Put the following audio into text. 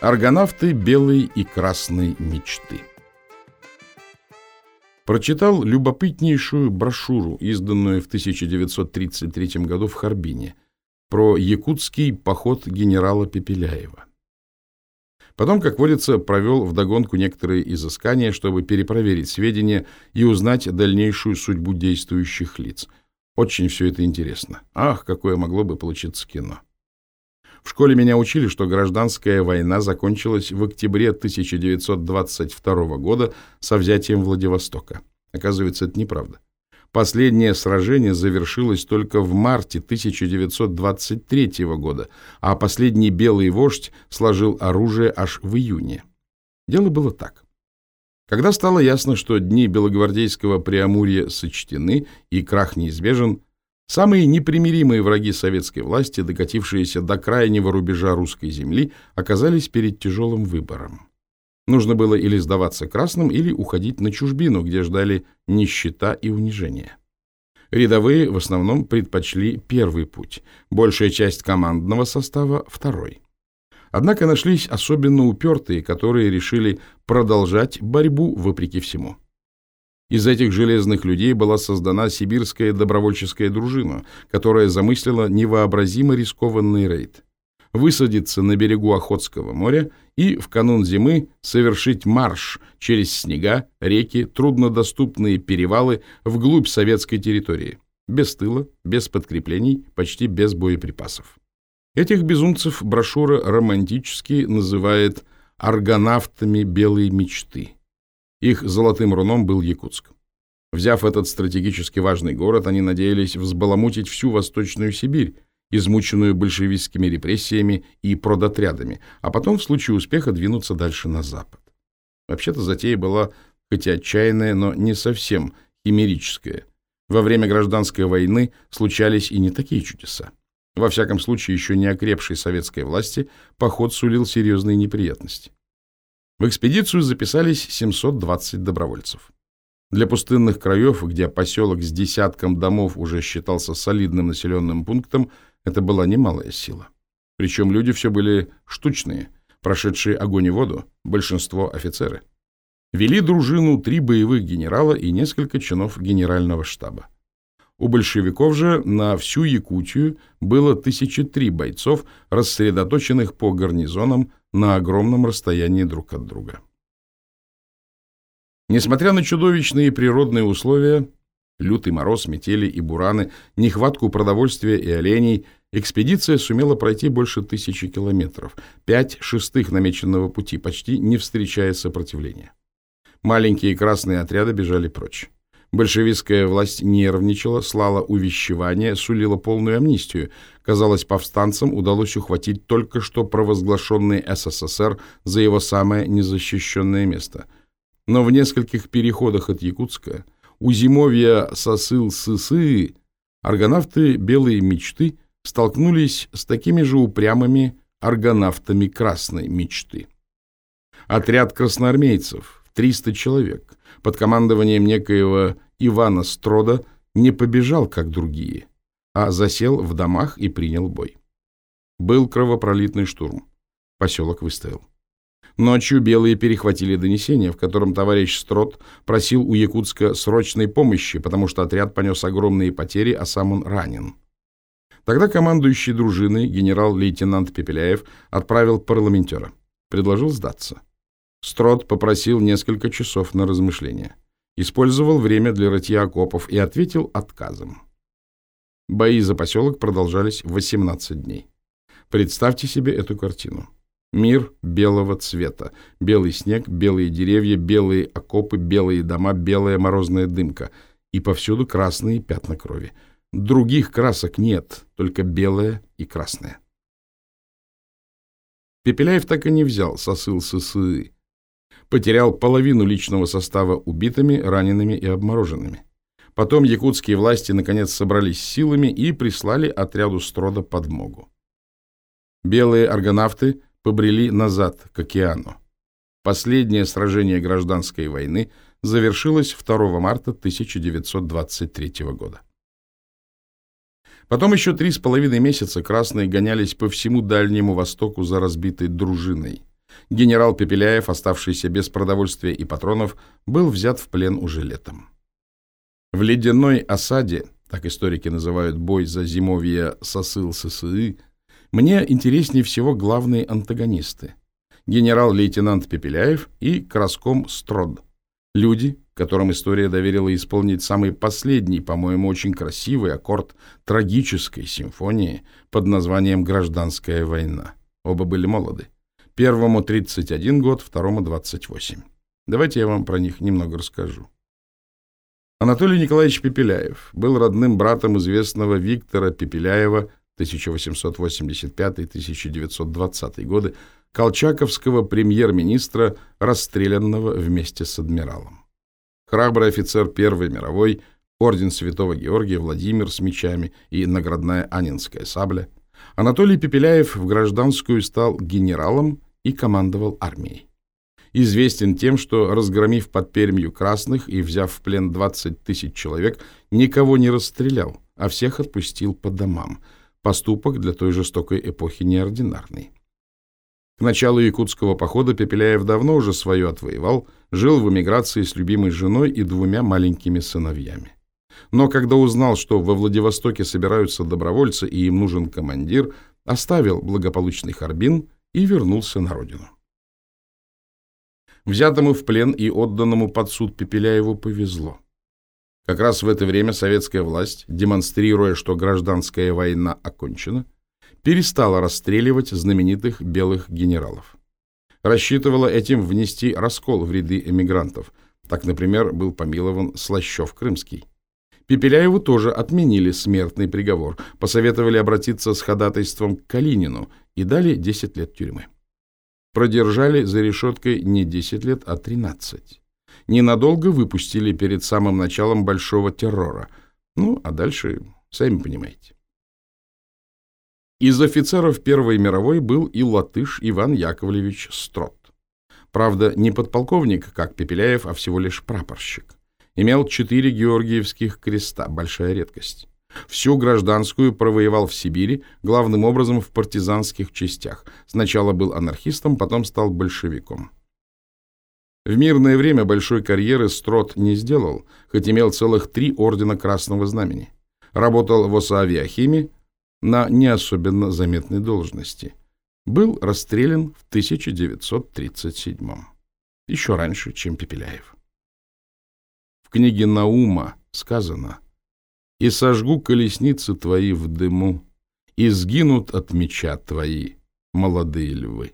Аргонавты белой и красной мечты. Прочитал любопытнейшую брошюру, изданную в 1933 году в Харбине, про якутский поход генерала Пепеляева. Потом, как водится, провел вдогонку некоторые изыскания, чтобы перепроверить сведения и узнать дальнейшую судьбу действующих лиц. Очень все это интересно. Ах, какое могло бы получиться кино. В школе меня учили, что гражданская война закончилась в октябре 1922 года со взятием Владивостока. Оказывается, это неправда. Последнее сражение завершилось только в марте 1923 года, а последний белый вождь сложил оружие аж в июне. Дело было так. Когда стало ясно, что дни белогвардейского преамурья сочтены и крах неизбежен, Самые непримиримые враги советской власти, докатившиеся до крайнего рубежа русской земли, оказались перед тяжелым выбором. Нужно было или сдаваться красным, или уходить на чужбину, где ждали нищета и унижение. Рядовые в основном предпочли первый путь, большая часть командного состава – второй. Однако нашлись особенно упертые, которые решили продолжать борьбу вопреки всему. Из этих железных людей была создана сибирская добровольческая дружина, которая замыслила невообразимо рискованный рейд. Высадиться на берегу Охотского моря и в канун зимы совершить марш через снега, реки, труднодоступные перевалы вглубь советской территории. Без тыла, без подкреплений, почти без боеприпасов. Этих безумцев брошюра романтически называет «аргонавтами белой мечты». Их золотым руном был Якутск. Взяв этот стратегически важный город, они надеялись взбаламутить всю Восточную Сибирь, измученную большевистскими репрессиями и продотрядами, а потом в случае успеха двинуться дальше на запад. Вообще-то затея была хоть и отчаянная, но не совсем химерическая. Во время гражданской войны случались и не такие чудеса. Во всяком случае, еще не окрепшей советской власти поход сулил серьезные неприятности. В экспедицию записались 720 добровольцев. Для пустынных краев, где поселок с десятком домов уже считался солидным населенным пунктом, это была немалая сила. Причем люди все были штучные, прошедшие огонь и воду, большинство офицеры. Вели дружину три боевых генерала и несколько чинов генерального штаба. У большевиков же на всю Якутию было тысячи три бойцов, рассредоточенных по гарнизонам на огромном расстоянии друг от друга. Несмотря на чудовищные природные условия, лютый мороз, метели и бураны, нехватку продовольствия и оленей, экспедиция сумела пройти больше тысячи километров, пять шестых намеченного пути, почти не встречая сопротивления. Маленькие красные отряды бежали прочь. Большевистская власть нервничала, слала увещевания, сулила полную амнистию. Казалось, повстанцам удалось ухватить только что провозглашенный СССР за его самое незащищенное место. Но в нескольких переходах от Якутска, у зимовья Сосыл-Сысы, аргонавты «Белые мечты» столкнулись с такими же упрямыми аргонавтами «Красной мечты». Отряд красноармейцев, 300 человек, под командованием некоего Ивана Строда не побежал, как другие, а засел в домах и принял бой. Был кровопролитный штурм. Поселок выстоял. Ночью белые перехватили донесение, в котором товарищ Строт просил у Якутска срочной помощи, потому что отряд понес огромные потери, а сам он ранен. Тогда командующий дружиной генерал-лейтенант Пепеляев отправил парламентера. Предложил сдаться. Строт попросил несколько часов на размышление. Использовал время для рытья окопов и ответил отказом. Бои за поселок продолжались 18 дней. Представьте себе эту картину. Мир белого цвета. Белый снег, белые деревья, белые окопы, белые дома, белая морозная дымка. И повсюду красные пятна крови. Других красок нет, только белое и красное. Пепеляев так и не взял сосыл ССы потерял половину личного состава убитыми, ранеными и обмороженными. Потом якутские власти наконец собрались силами и прислали отряду Строда подмогу. Белые аргонавты побрели назад к океану. Последнее сражение гражданской войны завершилось 2 марта 1923 года. Потом еще три с половиной месяца красные гонялись по всему Дальнему Востоку за разбитой дружиной. Генерал Пепеляев, оставшийся без продовольствия и патронов, был взят в плен уже летом. В ледяной осаде, так историки называют бой за зимовье сосыл ССИ, мне интереснее всего главные антагонисты – генерал-лейтенант Пепеляев и Краском Строд. Люди, которым история доверила исполнить самый последний, по-моему, очень красивый аккорд трагической симфонии под названием «Гражданская война». Оба были молоды. Первому 31 год, второму 28. Давайте я вам про них немного расскажу. Анатолий Николаевич Пепеляев был родным братом известного Виктора Пепеляева 1885-1920 годы, колчаковского премьер-министра, расстрелянного вместе с адмиралом. Храбрый офицер Первой мировой, орден Святого Георгия, Владимир с мечами и наградная Анинская сабля, Анатолий Пепеляев в гражданскую стал генералом и командовал армией известен тем, что, разгромив под Пермью красных и взяв в плен 20 тысяч человек, никого не расстрелял, а всех отпустил по домам. Поступок для той жестокой эпохи неординарный. К началу якутского похода Пепеляев давно уже свое отвоевал, жил в эмиграции с любимой женой и двумя маленькими сыновьями. Но когда узнал, что во Владивостоке собираются добровольцы и им нужен командир, оставил благополучный Харбин и вернулся на родину. Взятому в плен и отданному под суд Пепеляеву повезло. Как раз в это время советская власть, демонстрируя, что гражданская война окончена, перестала расстреливать знаменитых белых генералов. Рассчитывала этим внести раскол в ряды эмигрантов. Так, например, был помилован Слащев-Крымский. Пепеляеву тоже отменили смертный приговор, посоветовали обратиться с ходатайством к Калинину и дали 10 лет тюрьмы продержали за решеткой не 10 лет, а 13. Ненадолго выпустили перед самым началом большого террора. Ну, а дальше сами понимаете. Из офицеров Первой мировой был и латыш Иван Яковлевич Строт. Правда, не подполковник, как Пепеляев, а всего лишь прапорщик. Имел четыре георгиевских креста, большая редкость. Всю гражданскую провоевал в Сибири, главным образом в партизанских частях. Сначала был анархистом, потом стал большевиком. В мирное время большой карьеры Строт не сделал, хоть имел целых три ордена Красного Знамени. Работал в Осавиахиме на не особенно заметной должности. Был расстрелян в 1937 еще раньше, чем Пепеляев. В книге Наума сказано – и сожгу колесницы твои в дыму, и сгинут от меча твои молодые львы.